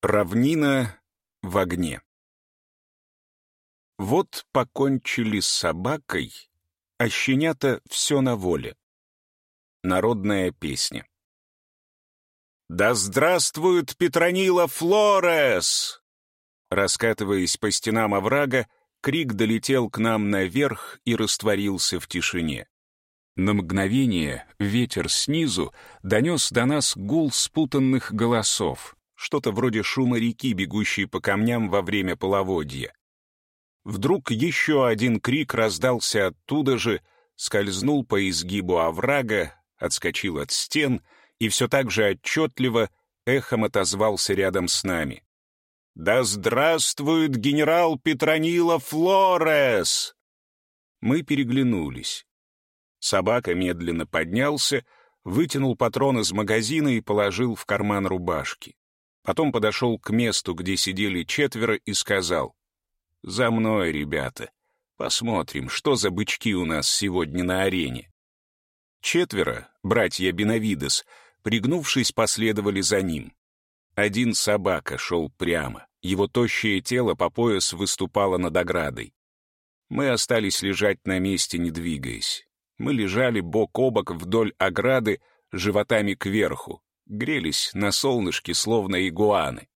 Равнина в огне. Вот покончили с собакой, а щенята все на воле. Народная песня. «Да здравствует Петронила Флорес!» Раскатываясь по стенам оврага, крик долетел к нам наверх и растворился в тишине. На мгновение ветер снизу донес до нас гул спутанных голосов, что-то вроде шума реки, бегущей по камням во время половодья. Вдруг еще один крик раздался оттуда же, скользнул по изгибу оврага, отскочил от стен и все так же отчетливо эхом отозвался рядом с нами. «Да здравствует генерал Петронила Флорес!» Мы переглянулись. Собака медленно поднялся, вытянул патрон из магазина и положил в карман рубашки. Потом подошел к месту, где сидели четверо, и сказал, «За мной, ребята. Посмотрим, что за бычки у нас сегодня на арене». Четверо, братья Бенавидес, пригнувшись, последовали за ним. Один собака шел прямо, его тощее тело по пояс выступало над оградой. Мы остались лежать на месте, не двигаясь. Мы лежали бок о бок вдоль ограды, животами кверху, грелись на солнышке, словно игуаны.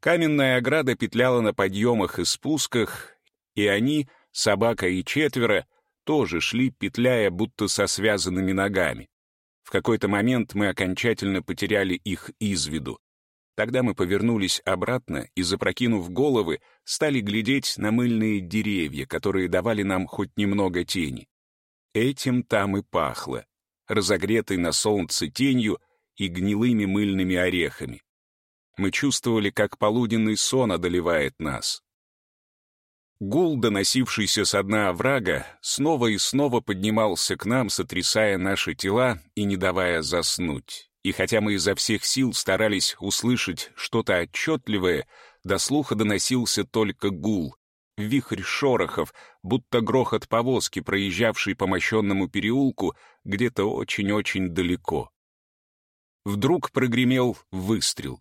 Каменная ограда петляла на подъемах и спусках, и они, собака и четверо, тоже шли, петляя, будто со связанными ногами. В какой-то момент мы окончательно потеряли их из виду. Тогда мы повернулись обратно и, запрокинув головы, стали глядеть на мыльные деревья, которые давали нам хоть немного тени. Этим там и пахло, разогретой на солнце тенью и гнилыми мыльными орехами. Мы чувствовали, как полуденный сон одолевает нас. Гул, доносившийся с дна оврага, снова и снова поднимался к нам, сотрясая наши тела и не давая заснуть. И хотя мы изо всех сил старались услышать что-то отчетливое, до слуха доносился только гул, вихрь шорохов, будто грохот повозки, проезжавшей по мощенному переулку где-то очень-очень далеко. Вдруг прогремел выстрел.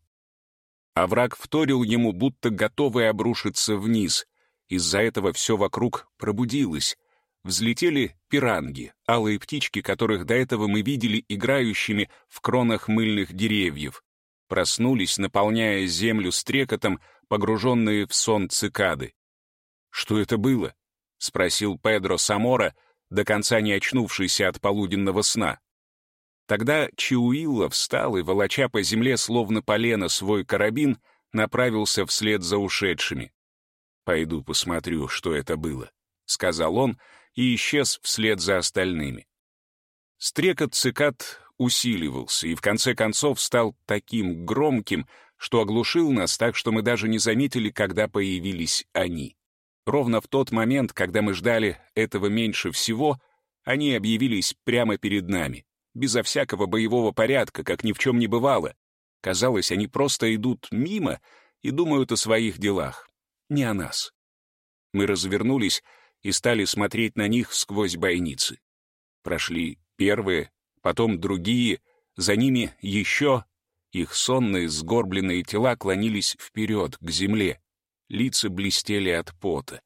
А враг вторил ему, будто готовый обрушиться вниз. Из-за этого все вокруг пробудилось. Взлетели пиранги, алые птички, которых до этого мы видели играющими в кронах мыльных деревьев. Проснулись, наполняя землю стрекотом, погруженные в сон цикады. «Что это было?» — спросил Педро Самора, до конца не очнувшийся от полуденного сна. Тогда Чиуилла встал и, волоча по земле, словно полено, свой карабин, направился вслед за ушедшими. «Пойду посмотрю, что это было», — сказал он и исчез вслед за остальными. Стрекот цикад усиливался и в конце концов стал таким громким, что оглушил нас так, что мы даже не заметили, когда появились они. Ровно в тот момент, когда мы ждали этого меньше всего, они объявились прямо перед нами безо всякого боевого порядка, как ни в чем не бывало. Казалось, они просто идут мимо и думают о своих делах, не о нас. Мы развернулись и стали смотреть на них сквозь бойницы. Прошли первые, потом другие, за ними еще. Их сонные, сгорбленные тела клонились вперед, к земле. Лица блестели от пота.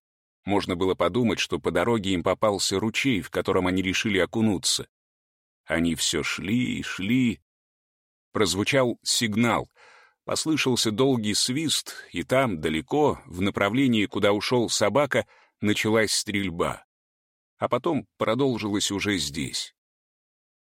Можно было подумать, что по дороге им попался ручей, в котором они решили окунуться. Они все шли и шли. Прозвучал сигнал. Послышался долгий свист, и там, далеко, в направлении, куда ушел собака, началась стрельба. А потом продолжилась уже здесь.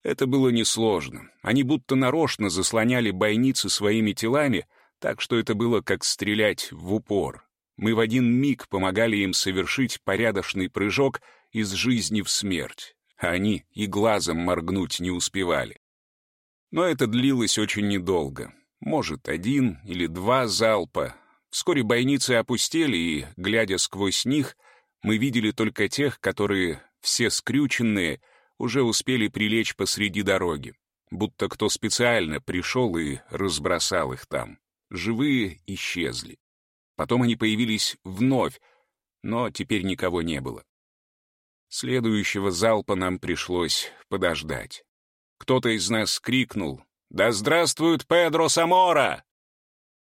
Это было несложно. Они будто нарочно заслоняли бойницы своими телами, так что это было как стрелять в упор. Мы в один миг помогали им совершить порядочный прыжок из жизни в смерть они и глазом моргнуть не успевали. Но это длилось очень недолго. Может, один или два залпа. Вскоре бойницы опустели, и, глядя сквозь них, мы видели только тех, которые, все скрюченные, уже успели прилечь посреди дороги, будто кто специально пришел и разбросал их там. Живые исчезли. Потом они появились вновь, но теперь никого не было. Следующего залпа нам пришлось подождать. Кто-то из нас крикнул «Да здравствует Педро Самора!»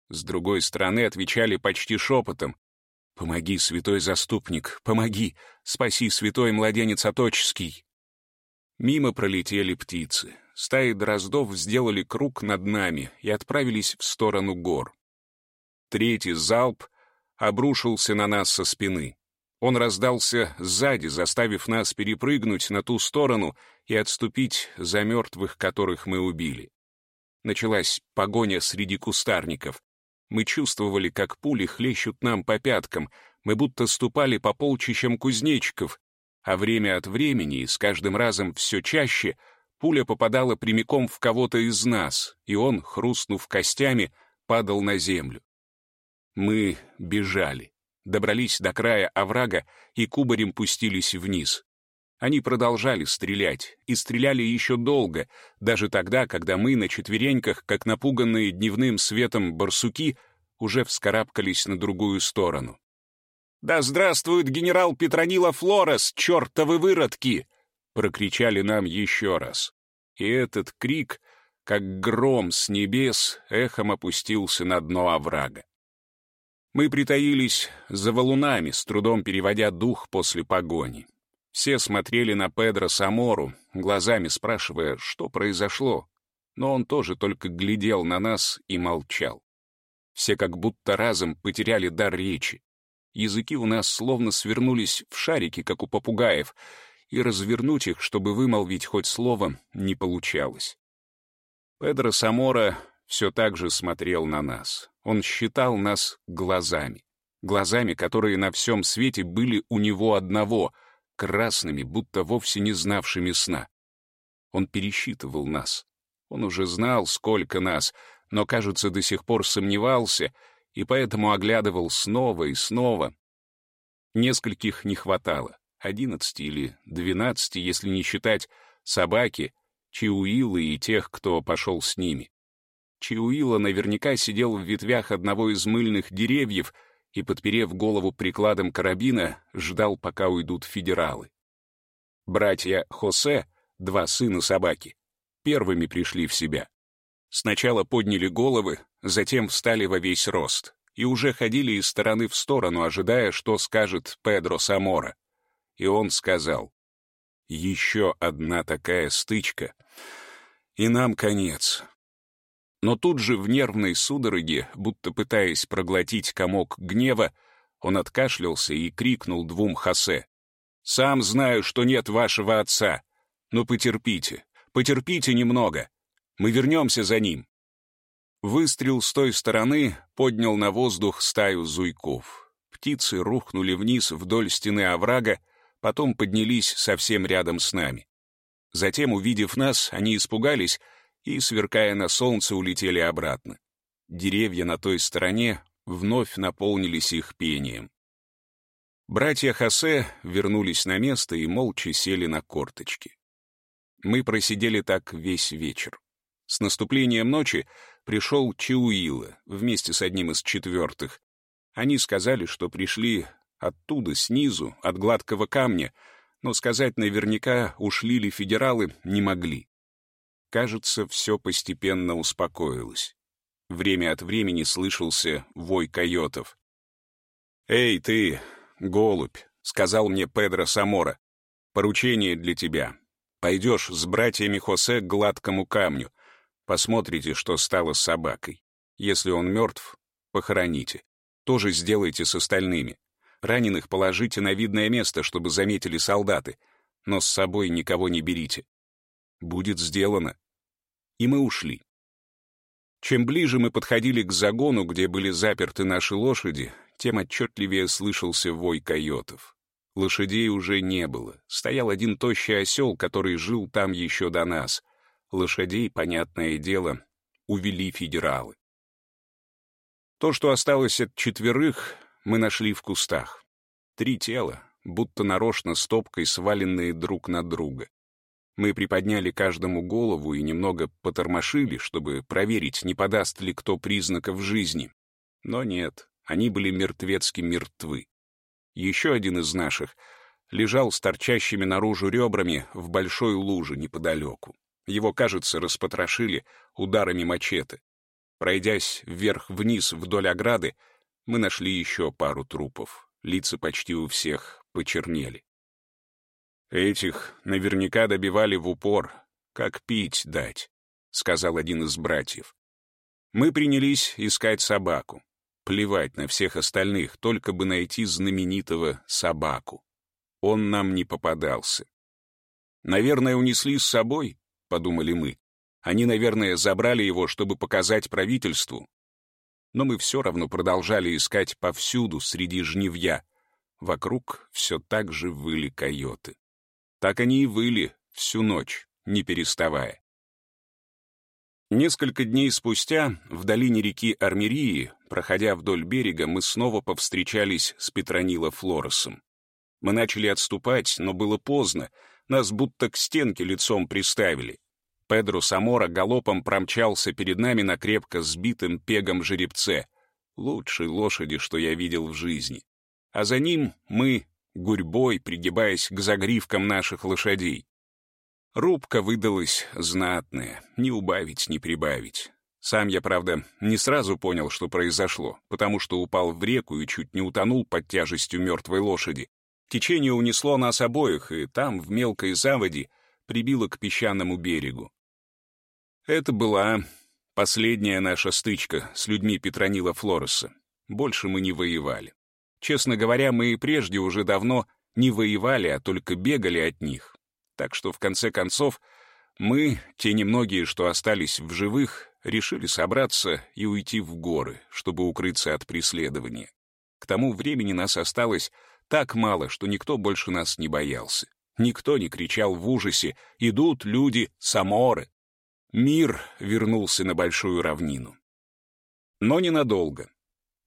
С другой стороны отвечали почти шепотом. «Помоги, святой заступник, помоги! Спаси, святой младенец Оточеский!» Мимо пролетели птицы. Стаи дроздов сделали круг над нами и отправились в сторону гор. Третий залп обрушился на нас со спины. Он раздался сзади, заставив нас перепрыгнуть на ту сторону и отступить за мертвых, которых мы убили. Началась погоня среди кустарников. Мы чувствовали, как пули хлещут нам по пяткам, мы будто ступали по полчищам кузнечиков, а время от времени, с каждым разом все чаще, пуля попадала прямиком в кого-то из нас, и он, хрустнув костями, падал на землю. Мы бежали добрались до края оврага и кубарем пустились вниз. Они продолжали стрелять, и стреляли еще долго, даже тогда, когда мы на четвереньках, как напуганные дневным светом барсуки, уже вскарабкались на другую сторону. «Да здравствует генерал Петронила Флорес, чертовы выродки!» — прокричали нам еще раз. И этот крик, как гром с небес, эхом опустился на дно оврага. Мы притаились за валунами, с трудом переводя дух после погони. Все смотрели на Педро Самору, глазами спрашивая, что произошло. Но он тоже только глядел на нас и молчал. Все как будто разом потеряли дар речи. Языки у нас словно свернулись в шарики, как у попугаев, и развернуть их, чтобы вымолвить хоть слово, не получалось. Педро Самора все так же смотрел на нас. Он считал нас глазами. Глазами, которые на всем свете были у него одного, красными, будто вовсе не знавшими сна. Он пересчитывал нас. Он уже знал, сколько нас, но, кажется, до сих пор сомневался, и поэтому оглядывал снова и снова. Нескольких не хватало, одиннадцати или двенадцати, если не считать собаки, Чиуилы и тех, кто пошел с ними. Чиуила наверняка сидел в ветвях одного из мыльных деревьев и, подперев голову прикладом карабина, ждал, пока уйдут федералы. Братья Хосе, два сына собаки, первыми пришли в себя. Сначала подняли головы, затем встали во весь рост и уже ходили из стороны в сторону, ожидая, что скажет Педро Самора. И он сказал, «Еще одна такая стычка, и нам конец. Но тут же в нервной судороге, будто пытаясь проглотить комок гнева, он откашлялся и крикнул двум Хосе. «Сам знаю, что нет вашего отца. Но потерпите, потерпите немного. Мы вернемся за ним». Выстрел с той стороны поднял на воздух стаю зуйков. Птицы рухнули вниз вдоль стены оврага, потом поднялись совсем рядом с нами. Затем, увидев нас, они испугались — и, сверкая на солнце, улетели обратно. Деревья на той стороне вновь наполнились их пением. Братья Хосе вернулись на место и молча сели на корточки. Мы просидели так весь вечер. С наступлением ночи пришел Чиуила вместе с одним из четвертых. Они сказали, что пришли оттуда, снизу, от гладкого камня, но сказать наверняка, ушли ли федералы, не могли. Кажется, все постепенно успокоилось. Время от времени слышался вой койотов. «Эй, ты, голубь», — сказал мне Педро Самора, — «поручение для тебя. Пойдешь с братьями Хосе к гладкому камню. Посмотрите, что стало с собакой. Если он мертв, похороните. Тоже сделайте с остальными. Раненых положите на видное место, чтобы заметили солдаты, но с собой никого не берите будет сделано. И мы ушли. Чем ближе мы подходили к загону, где были заперты наши лошади, тем отчетливее слышался вой койотов. Лошадей уже не было. Стоял один тощий осел, который жил там еще до нас. Лошадей, понятное дело, увели федералы. То, что осталось от четверых, мы нашли в кустах. Три тела, будто нарочно стопкой сваленные друг на друга. Мы приподняли каждому голову и немного потормошили, чтобы проверить, не подаст ли кто признаков жизни. Но нет, они были мертвецки мертвы. Еще один из наших лежал с торчащими наружу ребрами в большой луже неподалеку. Его, кажется, распотрошили ударами мачете. Пройдясь вверх-вниз вдоль ограды, мы нашли еще пару трупов. Лица почти у всех почернели. «Этих наверняка добивали в упор. Как пить дать?» — сказал один из братьев. Мы принялись искать собаку. Плевать на всех остальных, только бы найти знаменитого собаку. Он нам не попадался. «Наверное, унесли с собой», — подумали мы. «Они, наверное, забрали его, чтобы показать правительству». Но мы все равно продолжали искать повсюду, среди жнивья. Вокруг все так же выли койоты. Так они и выли всю ночь, не переставая. Несколько дней спустя, в долине реки Армерии, проходя вдоль берега, мы снова повстречались с Петронило Флоресом. Мы начали отступать, но было поздно, нас будто к стенке лицом приставили. Педро Самора галопом промчался перед нами на крепко сбитым пегом жеребце, лучшей лошади, что я видел в жизни. А за ним мы, гурьбой, пригибаясь к загривкам наших лошадей. Рубка выдалась знатная, не убавить, не прибавить. Сам я, правда, не сразу понял, что произошло, потому что упал в реку и чуть не утонул под тяжестью мертвой лошади. Течение унесло нас обоих, и там, в мелкой заводе, прибило к песчаному берегу. Это была последняя наша стычка с людьми Петронила Флореса. Больше мы не воевали. Честно говоря, мы и прежде уже давно не воевали, а только бегали от них. Так что, в конце концов, мы, те немногие, что остались в живых, решили собраться и уйти в горы, чтобы укрыться от преследования. К тому времени нас осталось так мало, что никто больше нас не боялся. Никто не кричал в ужасе «Идут люди, саморы!». Мир вернулся на большую равнину. Но ненадолго.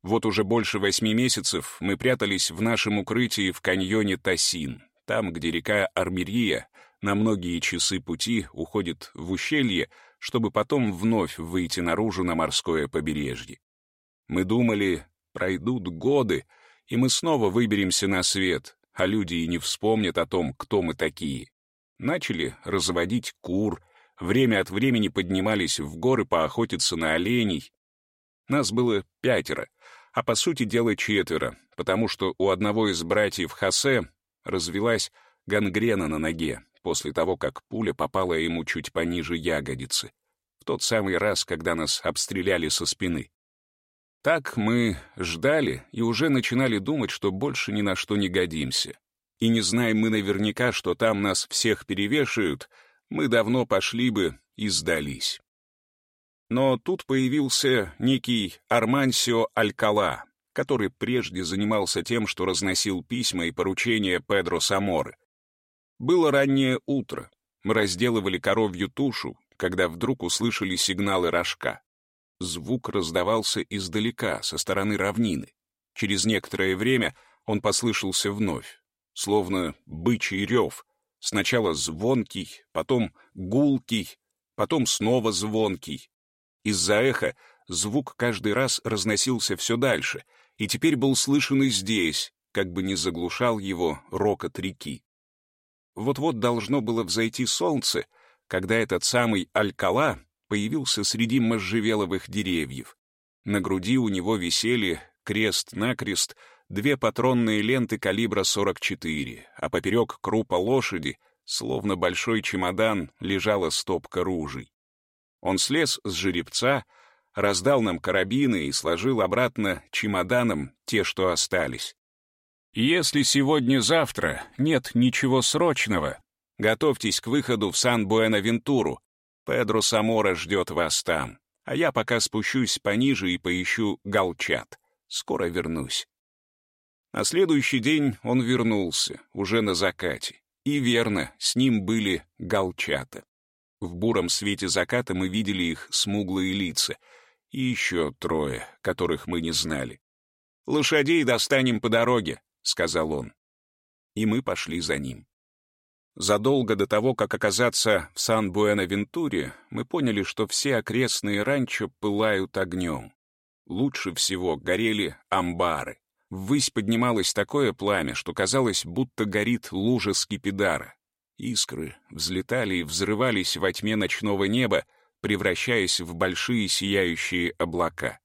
Вот уже больше восьми месяцев мы прятались в нашем укрытии в каньоне Тасин, там, где река Армерия на многие часы пути уходит в ущелье, чтобы потом вновь выйти наружу на морское побережье. Мы думали, пройдут годы, и мы снова выберемся на свет, а люди и не вспомнят о том, кто мы такие. Начали разводить кур, время от времени поднимались в горы поохотиться на оленей. Нас было пятеро, а по сути дела четверо, потому что у одного из братьев Хосе развелась гангрена на ноге после того, как пуля попала ему чуть пониже ягодицы, в тот самый раз, когда нас обстреляли со спины. Так мы ждали и уже начинали думать, что больше ни на что не годимся. И не знаем мы наверняка, что там нас всех перевешают, мы давно пошли бы и сдались. Но тут появился некий Армансио Алькала, который прежде занимался тем, что разносил письма и поручения Педро Саморы. Было раннее утро. Мы разделывали коровью тушу, когда вдруг услышали сигналы рожка. Звук раздавался издалека, со стороны равнины. Через некоторое время он послышался вновь, словно бычий рев. Сначала звонкий, потом гулкий, потом снова звонкий. Из-за эха звук каждый раз разносился все дальше — и теперь был слышен и здесь, как бы не заглушал его рокот реки. Вот-вот должно было взойти солнце, когда этот самый Алькала появился среди можжевеловых деревьев. На груди у него висели крест-накрест две патронные ленты калибра 44, а поперек крупа лошади, словно большой чемодан, лежала стопка ружей. Он слез с жеребца, раздал нам карабины и сложил обратно чемоданом те, что остались. Если сегодня-завтра нет ничего срочного, готовьтесь к выходу в Сан-Буэнавентуру. Педро Самора ждет вас там, а я пока спущусь пониже и поищу галчат. Скоро вернусь. На следующий день он вернулся, уже на закате. И верно, с ним были галчата. В буром свете заката мы видели их смуглые лица — и еще трое, которых мы не знали. «Лошадей достанем по дороге», — сказал он. И мы пошли за ним. Задолго до того, как оказаться в Сан-Буэнавентуре, мы поняли, что все окрестные ранчо пылают огнем. Лучше всего горели амбары. Ввысь поднималось такое пламя, что казалось, будто горит лужа скипидара. Искры взлетали и взрывались во тьме ночного неба, превращаясь в большие сияющие облака.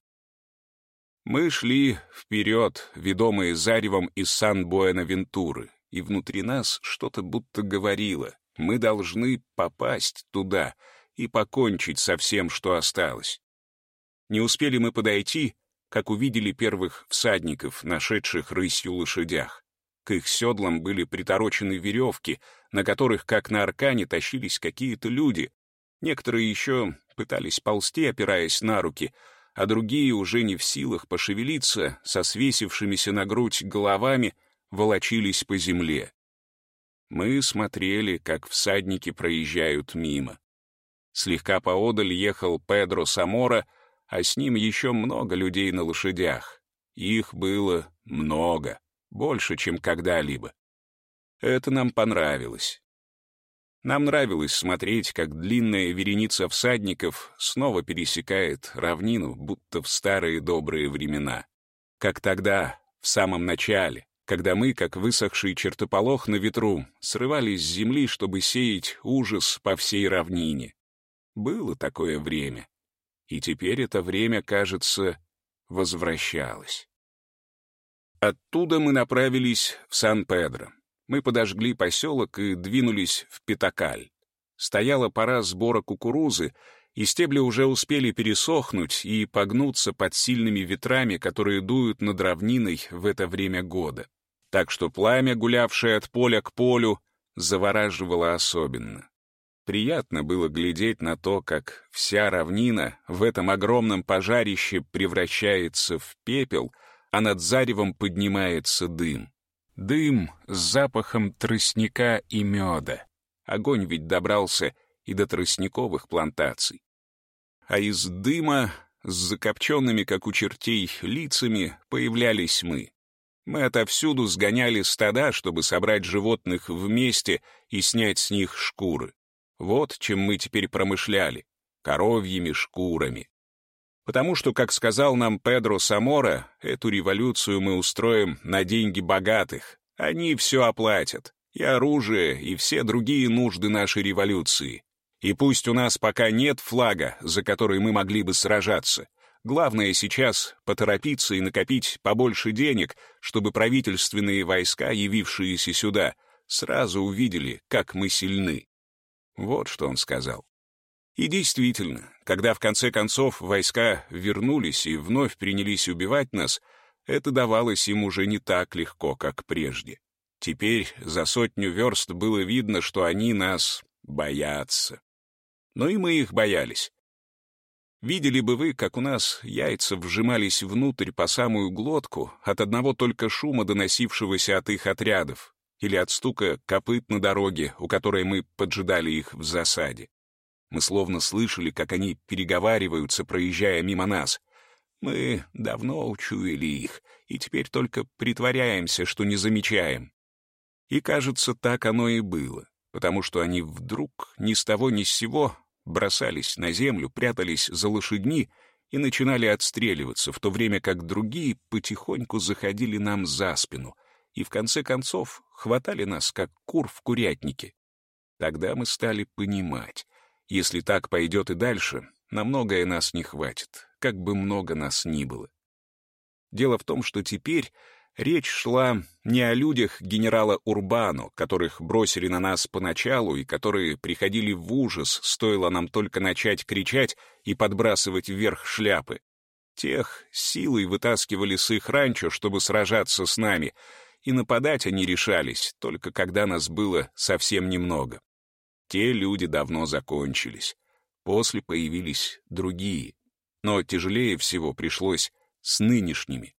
Мы шли вперед, ведомые заревом из Сан-Буэна-Вентуры, и внутри нас что-то будто говорило. Мы должны попасть туда и покончить со всем, что осталось. Не успели мы подойти, как увидели первых всадников, нашедших рысью лошадях. К их седлам были приторочены веревки, на которых, как на аркане, тащились какие-то люди. Некоторые еще пытались ползти, опираясь на руки — а другие, уже не в силах пошевелиться, со свесившимися на грудь головами, волочились по земле. Мы смотрели, как всадники проезжают мимо. Слегка поодаль ехал Педро Самора, а с ним еще много людей на лошадях. Их было много, больше, чем когда-либо. Это нам понравилось. Нам нравилось смотреть, как длинная вереница всадников снова пересекает равнину, будто в старые добрые времена. Как тогда, в самом начале, когда мы, как высохший чертополох на ветру, срывались с земли, чтобы сеять ужас по всей равнине. Было такое время. И теперь это время, кажется, возвращалось. Оттуда мы направились в Сан-Педро. Мы подожгли поселок и двинулись в Питакаль. Стояла пора сбора кукурузы, и стебли уже успели пересохнуть и погнуться под сильными ветрами, которые дуют над равниной в это время года. Так что пламя, гулявшее от поля к полю, завораживало особенно. Приятно было глядеть на то, как вся равнина в этом огромном пожарище превращается в пепел, а над заревом поднимается дым. Дым с запахом тростника и меда. Огонь ведь добрался и до тростниковых плантаций. А из дыма с закопченными, как у чертей, лицами появлялись мы. Мы отовсюду сгоняли стада, чтобы собрать животных вместе и снять с них шкуры. Вот чем мы теперь промышляли — коровьими шкурами. Потому что, как сказал нам Педро Самора, эту революцию мы устроим на деньги богатых. Они все оплатят. И оружие, и все другие нужды нашей революции. И пусть у нас пока нет флага, за который мы могли бы сражаться, главное сейчас поторопиться и накопить побольше денег, чтобы правительственные войска, явившиеся сюда, сразу увидели, как мы сильны. Вот что он сказал. И действительно, когда в конце концов войска вернулись и вновь принялись убивать нас, это давалось им уже не так легко, как прежде. Теперь за сотню верст было видно, что они нас боятся. Но и мы их боялись. Видели бы вы, как у нас яйца вжимались внутрь по самую глотку от одного только шума, доносившегося от их отрядов, или от стука копыт на дороге, у которой мы поджидали их в засаде. Мы словно слышали, как они переговариваются, проезжая мимо нас. Мы давно учуяли их, и теперь только притворяемся, что не замечаем. И, кажется, так оно и было, потому что они вдруг ни с того ни с сего бросались на землю, прятались за лошадьми и начинали отстреливаться, в то время как другие потихоньку заходили нам за спину и, в конце концов, хватали нас, как кур в курятнике. Тогда мы стали понимать, если так пойдет и дальше, на многое нас не хватит, как бы много нас ни было. Дело в том, что теперь речь шла не о людях генерала Урбану, которых бросили на нас поначалу и которые приходили в ужас, стоило нам только начать кричать и подбрасывать вверх шляпы. Тех силой вытаскивали с их ранчо, чтобы сражаться с нами, и нападать они решались, только когда нас было совсем немного. Те люди давно закончились. После появились другие. Но тяжелее всего пришлось с нынешними.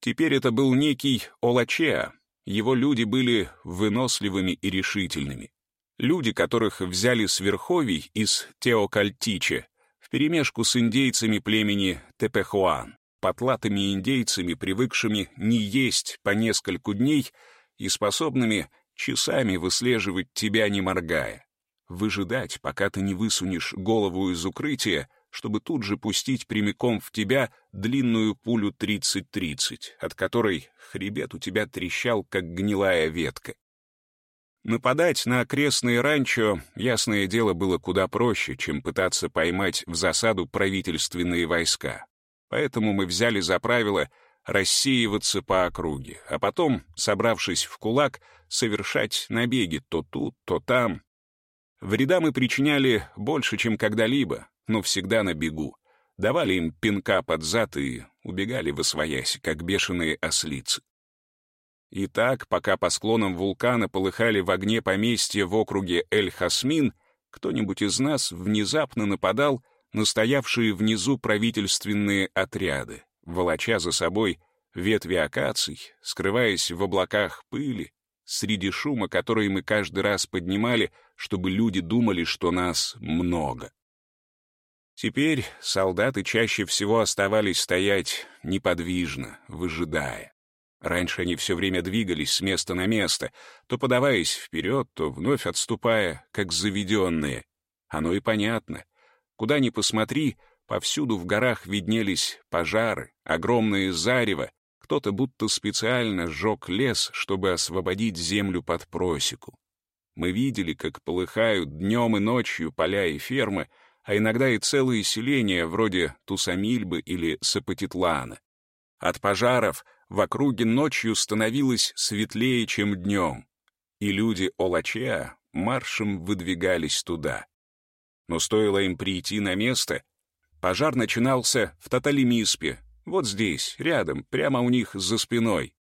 Теперь это был некий Олачеа. Его люди были выносливыми и решительными. Люди, которых взяли с верховий из Теокальтиче, вперемешку с индейцами племени Тепехуан, потлатыми индейцами, привыкшими не есть по нескольку дней и способными часами выслеживать тебя, не моргая выжидать, пока ты не высунешь голову из укрытия, чтобы тут же пустить прямиком в тебя длинную пулю 30-30, от которой хребет у тебя трещал, как гнилая ветка. Нападать на окрестные ранчо, ясное дело, было куда проще, чем пытаться поймать в засаду правительственные войска. Поэтому мы взяли за правило рассеиваться по округе, а потом, собравшись в кулак, совершать набеги то тут, то там. Вреда мы причиняли больше, чем когда-либо, но всегда на бегу. Давали им пинка под зад и убегали в освоясь, как бешеные ослицы. И так, пока по склонам вулкана полыхали в огне поместья в округе Эль-Хасмин, кто-нибудь из нас внезапно нападал на стоявшие внизу правительственные отряды, волоча за собой ветви акаций, скрываясь в облаках пыли, среди шума, который мы каждый раз поднимали, чтобы люди думали, что нас много. Теперь солдаты чаще всего оставались стоять неподвижно, выжидая. Раньше они все время двигались с места на место, то подаваясь вперед, то вновь отступая, как заведенные. Оно и понятно. Куда ни посмотри, повсюду в горах виднелись пожары, огромные зарево, кто-то будто специально сжег лес, чтобы освободить землю под просеку. Мы видели, как полыхают днем и ночью поля и фермы, а иногда и целые селения, вроде Тусамильбы или Сапатитлана. От пожаров в округе ночью становилось светлее, чем днем, и люди Олачеа маршем выдвигались туда. Но стоило им прийти на место, пожар начинался в Таталимиспе, вот здесь, рядом, прямо у них за спиной.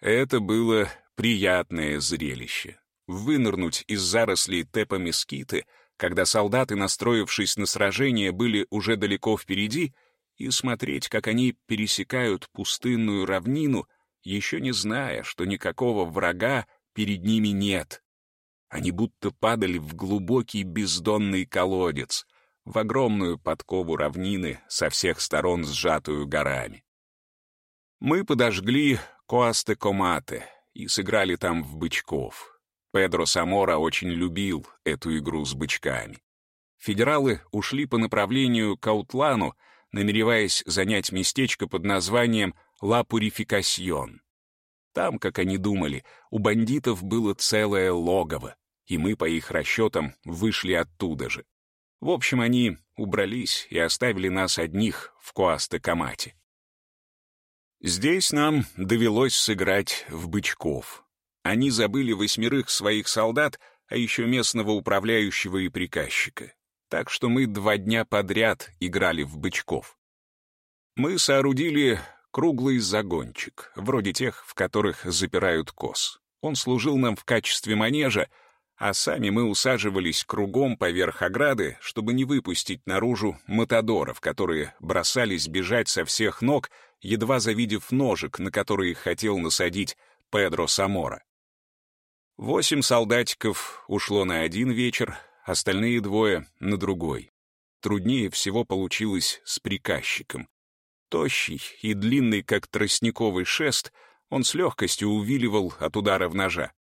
Это было приятное зрелище. Вынырнуть из зарослей тепа-мескиты, когда солдаты, настроившись на сражение, были уже далеко впереди — и смотреть, как они пересекают пустынную равнину, еще не зная, что никакого врага перед ними нет. Они будто падали в глубокий бездонный колодец, в огромную подкову равнины, со всех сторон сжатую горами. Мы подожгли Коасте-Комате и сыграли там в бычков. Педро Самора очень любил эту игру с бычками. Федералы ушли по направлению к Аутлану, намереваясь занять местечко под названием «Ла Пурификасьон». Там, как они думали, у бандитов было целое логово, и мы, по их расчетам, вышли оттуда же. В общем, они убрались и оставили нас одних в Коасте-Камате. Здесь нам довелось сыграть в бычков. Они забыли восьмерых своих солдат, а еще местного управляющего и приказчика так что мы два дня подряд играли в бычков. Мы соорудили круглый загончик, вроде тех, в которых запирают коз. Он служил нам в качестве манежа, а сами мы усаживались кругом поверх ограды, чтобы не выпустить наружу матадоров, которые бросались бежать со всех ног, едва завидев ножик, на который хотел насадить Педро Самора. Восемь солдатиков ушло на один вечер, остальные двое — на другой. Труднее всего получилось с приказчиком. Тощий и длинный, как тростниковый шест, он с легкостью увиливал от ударов ножа.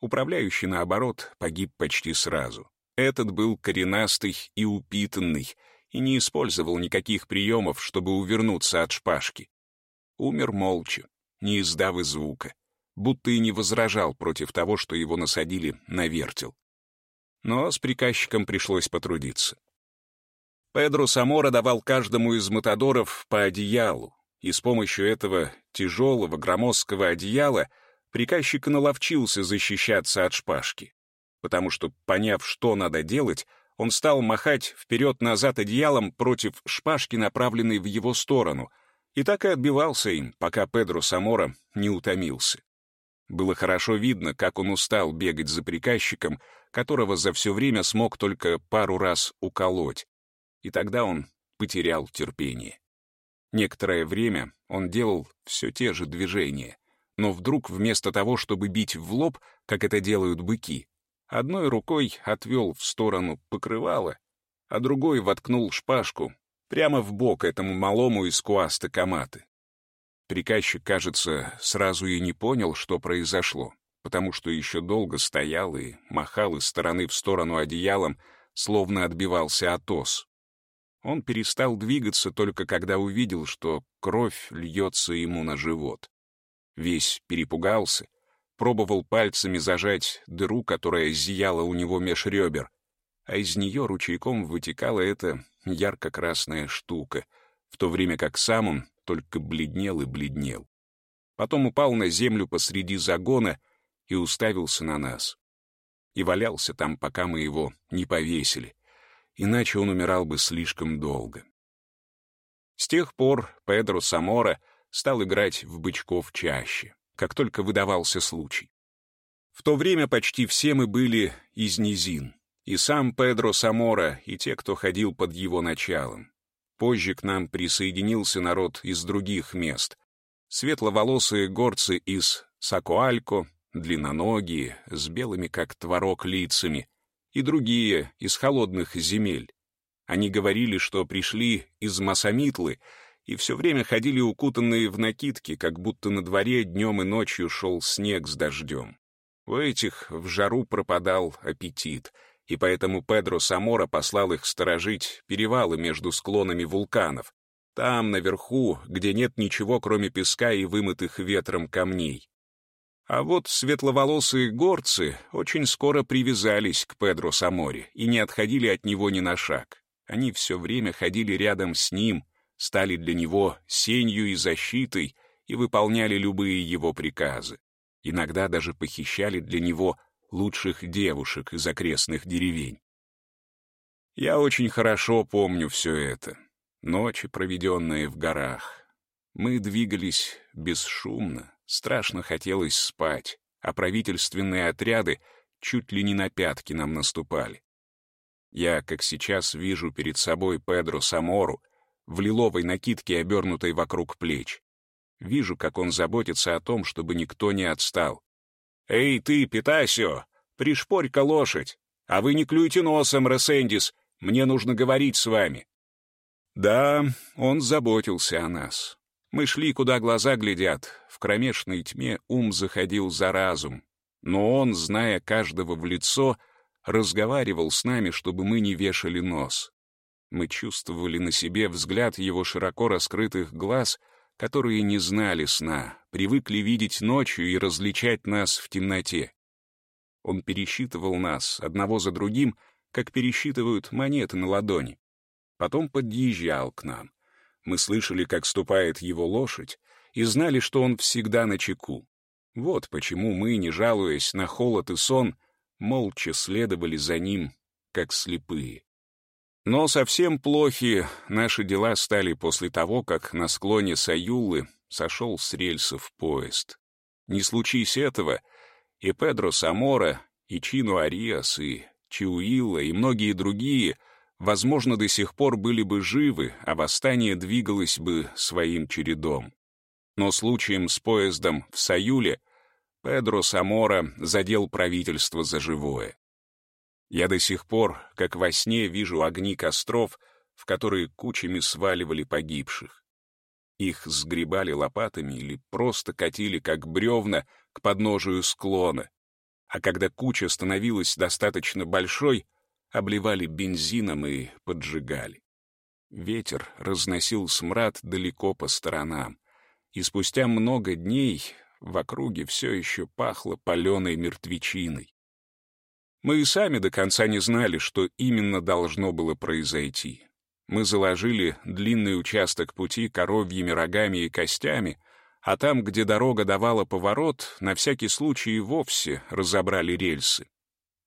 Управляющий, наоборот, погиб почти сразу. Этот был коренастый и упитанный, и не использовал никаких приемов, чтобы увернуться от шпажки. Умер молча, не издав и звука, будто и не возражал против того, что его насадили на вертел но с приказчиком пришлось потрудиться. Педро Самора давал каждому из матадоров по одеялу, и с помощью этого тяжелого громоздкого одеяла приказчик наловчился защищаться от шпажки, потому что, поняв, что надо делать, он стал махать вперед-назад одеялом против шпажки, направленной в его сторону, и так и отбивался им, пока Педро Самора не утомился. Было хорошо видно, как он устал бегать за приказчиком, которого за все время смог только пару раз уколоть. И тогда он потерял терпение. Некоторое время он делал все те же движения, но вдруг вместо того, чтобы бить в лоб, как это делают быки, одной рукой отвел в сторону покрывало, а другой воткнул шпажку прямо в бок этому малому из куаста каматы. Приказчик, кажется, сразу и не понял, что произошло потому что еще долго стоял и махал из стороны в сторону одеялом, словно отбивался от ос. Он перестал двигаться только когда увидел, что кровь льется ему на живот. Весь перепугался, пробовал пальцами зажать дыру, которая зияла у него меж ребер, а из нее ручейком вытекала эта ярко-красная штука, в то время как сам он только бледнел и бледнел. Потом упал на землю посреди загона и уставился на нас. И валялся там, пока мы его не повесили, иначе он умирал бы слишком долго. С тех пор Педро Самора стал играть в бычков чаще, как только выдавался случай. В то время почти все мы были из низин, и сам Педро Самора, и те, кто ходил под его началом. Позже к нам присоединился народ из других мест. Светловолосые горцы из Сакуалько, длинноногие, с белыми как творог лицами, и другие из холодных земель. Они говорили, что пришли из Масамитлы и все время ходили укутанные в накидки, как будто на дворе днем и ночью шел снег с дождем. У этих в жару пропадал аппетит, и поэтому Педро Самора послал их сторожить перевалы между склонами вулканов, там, наверху, где нет ничего, кроме песка и вымытых ветром камней. А вот светловолосые горцы очень скоро привязались к Педро Саморе и не отходили от него ни на шаг. Они все время ходили рядом с ним, стали для него сенью и защитой и выполняли любые его приказы. Иногда даже похищали для него лучших девушек из окрестных деревень. Я очень хорошо помню все это. Ночи, проведенные в горах. Мы двигались бесшумно, страшно хотелось спать, а правительственные отряды чуть ли не на пятки нам наступали. Я, как сейчас, вижу перед собой Педро Самору в лиловой накидке, обернутой вокруг плеч. Вижу, как он заботится о том, чтобы никто не отстал. «Эй, ты, Питасио, пришпорь-ка лошадь! А вы не клюйте носом, Ресендис, мне нужно говорить с вами». Да, он заботился о нас. Мы шли, куда глаза глядят. В кромешной тьме ум заходил за разум. Но он, зная каждого в лицо, — разговаривал с нами, чтобы мы не вешали нос. Мы чувствовали на себе взгляд его широко раскрытых глаз, которые не знали сна, привыкли видеть ночью и различать нас в темноте. Он пересчитывал нас, одного за другим, как пересчитывают монеты на ладони. Потом подъезжал к нам. Мы слышали, как ступает его лошадь, и знали, что он всегда на чеку. Вот почему мы, не жалуясь на холод и сон, молча следовали за ним, как слепые. Но совсем плохи наши дела стали после того, как на склоне Саюлы сошел с рельсов поезд. Не случись этого, и Педро Самора, и Чину Ариас, и Чиуилла, и многие другие, возможно, до сих пор были бы живы, а восстание двигалось бы своим чередом. Но случаем с поездом в Саюле — Педро Самора задел правительство за живое. Я до сих пор, как во сне, вижу огни костров, в которые кучами сваливали погибших. Их сгребали лопатами или просто катили, как бревна, к подножию склона. А когда куча становилась достаточно большой, обливали бензином и поджигали. Ветер разносил смрад далеко по сторонам, и спустя много дней в округе все еще пахло паленой мертвечиной. Мы и сами до конца не знали, что именно должно было произойти. Мы заложили длинный участок пути коровьими рогами и костями, а там, где дорога давала поворот, на всякий случай вовсе разобрали рельсы.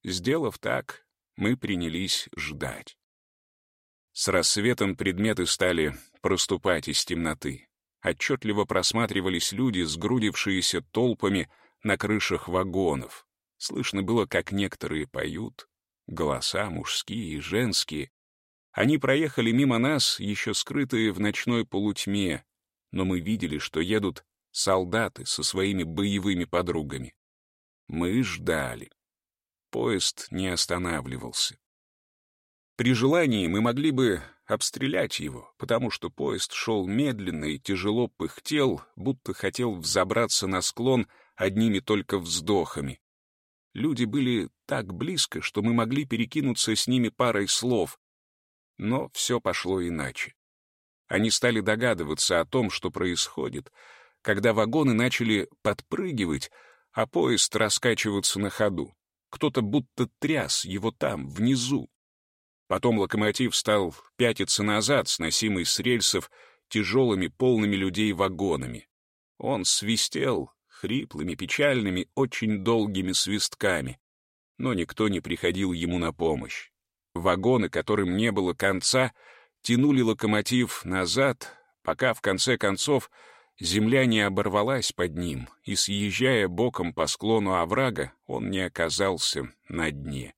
Сделав так, мы принялись ждать. С рассветом предметы стали проступать из темноты отчетливо просматривались люди, сгрудившиеся толпами на крышах вагонов. Слышно было, как некоторые поют, голоса мужские и женские. Они проехали мимо нас, еще скрытые в ночной полутьме, но мы видели, что едут солдаты со своими боевыми подругами. Мы ждали. Поезд не останавливался. При желании мы могли бы обстрелять его, потому что поезд шел медленно и тяжело пыхтел, будто хотел взобраться на склон одними только вздохами. Люди были так близко, что мы могли перекинуться с ними парой слов. Но все пошло иначе. Они стали догадываться о том, что происходит, когда вагоны начали подпрыгивать, а поезд раскачиваться на ходу. Кто-то будто тряс его там, внизу. Потом локомотив стал пятиться назад, сносимый с рельсов тяжелыми, полными людей вагонами. Он свистел хриплыми, печальными, очень долгими свистками, но никто не приходил ему на помощь. Вагоны, которым не было конца, тянули локомотив назад, пока в конце концов земля не оборвалась под ним, и, съезжая боком по склону оврага, он не оказался на дне.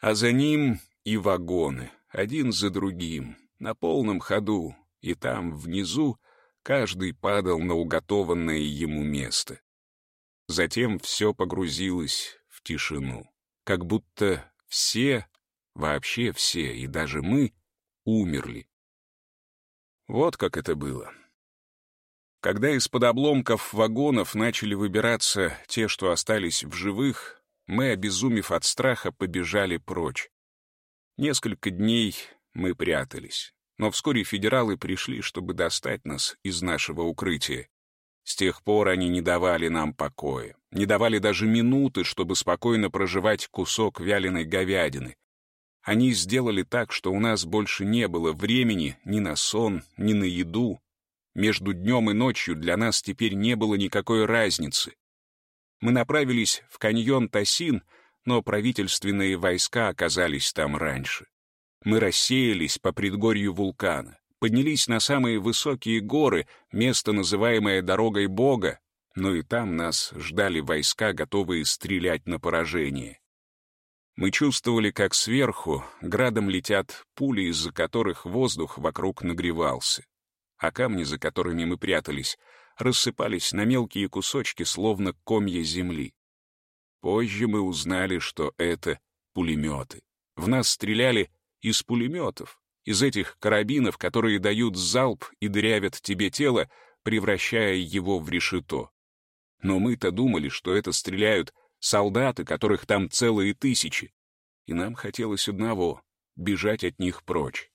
А за ним и вагоны, один за другим, на полном ходу, и там, внизу, каждый падал на уготованное ему место. Затем все погрузилось в тишину, как будто все, вообще все, и даже мы, умерли. Вот как это было. Когда из-под обломков вагонов начали выбираться те, что остались в живых, мы, обезумев от страха, побежали прочь. Несколько дней мы прятались, но вскоре федералы пришли, чтобы достать нас из нашего укрытия. С тех пор они не давали нам покоя, не давали даже минуты, чтобы спокойно проживать кусок вяленой говядины. Они сделали так, что у нас больше не было времени ни на сон, ни на еду, между днем и ночью для нас теперь не было никакой разницы. Мы направились в каньон Тасин, но правительственные войска оказались там раньше. Мы рассеялись по предгорью вулкана, поднялись на самые высокие горы, место, называемое дорогой Бога, но и там нас ждали войска, готовые стрелять на поражение. Мы чувствовали, как сверху градом летят пули, из-за которых воздух вокруг нагревался а камни, за которыми мы прятались, рассыпались на мелкие кусочки, словно комья земли. Позже мы узнали, что это пулеметы. В нас стреляли из пулеметов, из этих карабинов, которые дают залп и дырявят тебе тело, превращая его в решето. Но мы-то думали, что это стреляют солдаты, которых там целые тысячи. И нам хотелось одного — бежать от них прочь.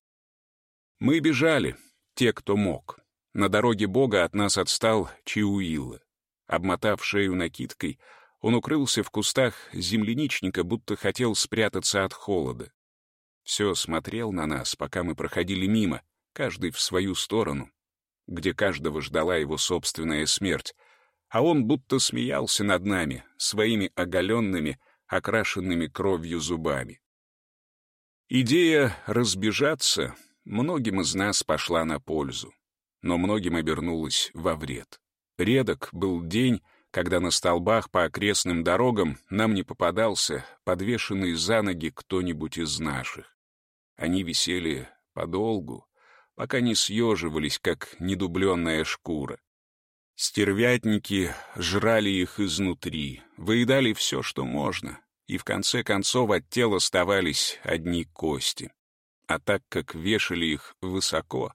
Мы бежали, те, кто мог. На дороге Бога от нас отстал Чиуилла. Обмотав шею накидкой, он укрылся в кустах земляничника, будто хотел спрятаться от холода. Все смотрел на нас, пока мы проходили мимо, каждый в свою сторону, где каждого ждала его собственная смерть, а он будто смеялся над нами, своими оголенными, окрашенными кровью зубами. Идея разбежаться многим из нас пошла на пользу, но многим обернулась во вред. Редок был день, когда на столбах по окрестным дорогам нам не попадался подвешенный за ноги кто-нибудь из наших. Они висели подолгу, пока не съеживались, как недубленная шкура. Стервятники жрали их изнутри, выедали все, что можно, и в конце концов от тела оставались одни кости а так как вешали их высоко,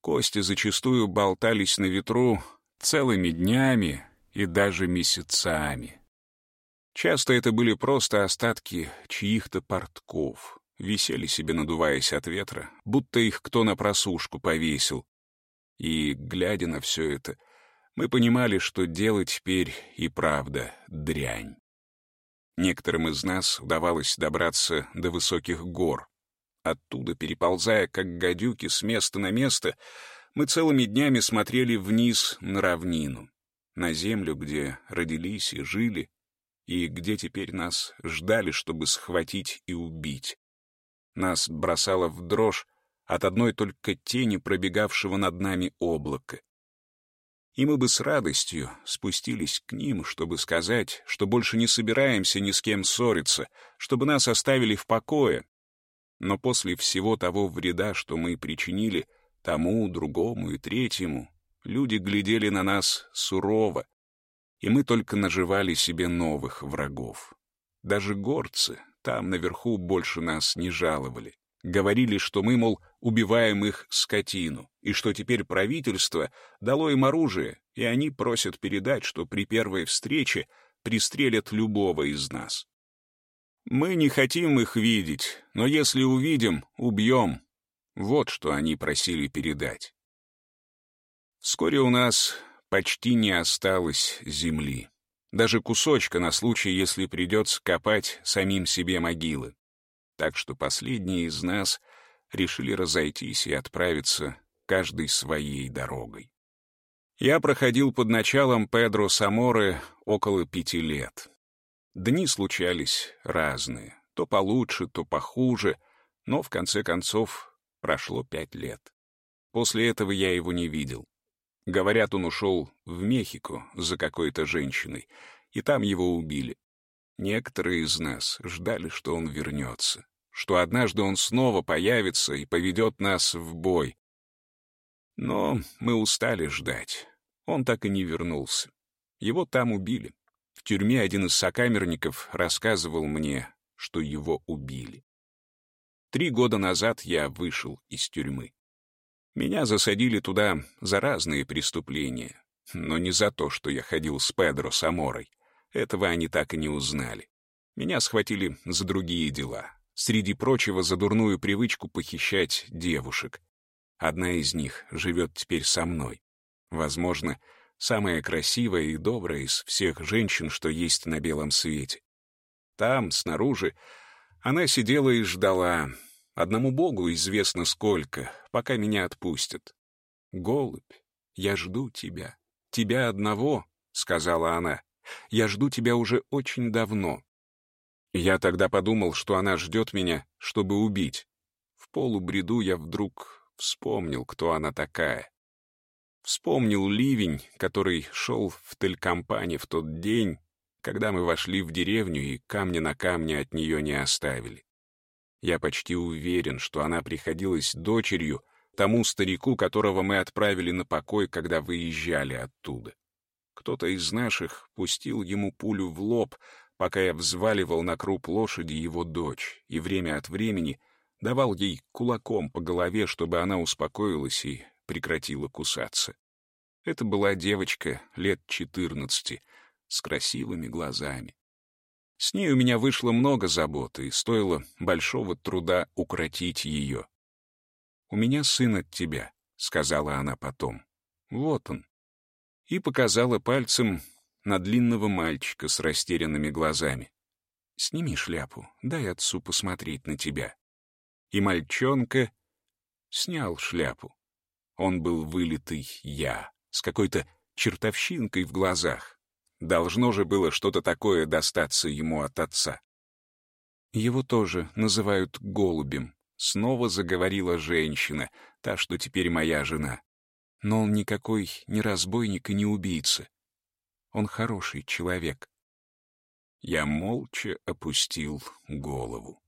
кости зачастую болтались на ветру целыми днями и даже месяцами. Часто это были просто остатки чьих-то портков, висели себе, надуваясь от ветра, будто их кто на просушку повесил. И, глядя на все это, мы понимали, что дело теперь и правда дрянь. Некоторым из нас удавалось добраться до высоких гор, Оттуда, переползая, как гадюки, с места на место, мы целыми днями смотрели вниз на равнину, на землю, где родились и жили, и где теперь нас ждали, чтобы схватить и убить. Нас бросало в дрожь от одной только тени пробегавшего над нами облака. И мы бы с радостью спустились к ним, чтобы сказать, что больше не собираемся ни с кем ссориться, чтобы нас оставили в покое, но после всего того вреда, что мы причинили тому, другому и третьему, люди глядели на нас сурово, и мы только наживали себе новых врагов. Даже горцы там наверху больше нас не жаловали. Говорили, что мы, мол, убиваем их скотину, и что теперь правительство дало им оружие, и они просят передать, что при первой встрече пристрелят любого из нас. Мы не хотим их видеть, но если увидим, убьем. Вот что они просили передать. Вскоре у нас почти не осталось земли. Даже кусочка на случай, если придется копать самим себе могилы. Так что последние из нас решили разойтись и отправиться каждой своей дорогой. Я проходил под началом Педро Саморы около пяти лет. Дни случались разные, то получше, то похуже, но в конце концов прошло пять лет. После этого я его не видел. Говорят, он ушел в Мехико за какой-то женщиной, и там его убили. Некоторые из нас ждали, что он вернется, что однажды он снова появится и поведет нас в бой. Но мы устали ждать. Он так и не вернулся. Его там убили. В тюрьме один из сокамерников рассказывал мне, что его убили. Три года назад я вышел из тюрьмы. Меня засадили туда за разные преступления, но не за то, что я ходил с Педро Саморой. Этого они так и не узнали. Меня схватили за другие дела. Среди прочего, за дурную привычку похищать девушек. Одна из них живет теперь со мной. Возможно, самая красивая и добрая из всех женщин, что есть на белом свете. Там, снаружи, она сидела и ждала. Одному Богу известно сколько, пока меня отпустят. «Голубь, я жду тебя. Тебя одного», — сказала она. «Я жду тебя уже очень давно». Я тогда подумал, что она ждет меня, чтобы убить. В полубреду я вдруг Вспомнил, кто она такая. Вспомнил ливень, который шел в Телькомпане в тот день, когда мы вошли в деревню и камня на камне от нее не оставили. Я почти уверен, что она приходилась дочерью тому старику, которого мы отправили на покой, когда выезжали оттуда. Кто-то из наших пустил ему пулю в лоб, пока я взваливал на круп лошади его дочь, и время от времени давал ей кулаком по голове, чтобы она успокоилась и прекратила кусаться. Это была девочка лет четырнадцати, с красивыми глазами. С ней у меня вышло много заботы, и стоило большого труда укротить ее. «У меня сын от тебя», — сказала она потом. «Вот он». И показала пальцем на длинного мальчика с растерянными глазами. «Сними шляпу, дай отцу посмотреть на тебя» и мальчонка снял шляпу. Он был вылитый я, с какой-то чертовщинкой в глазах. Должно же было что-то такое достаться ему от отца. Его тоже называют голубем. Снова заговорила женщина, та, что теперь моя жена. Но он никакой не разбойник и не убийца. Он хороший человек. Я молча опустил голову.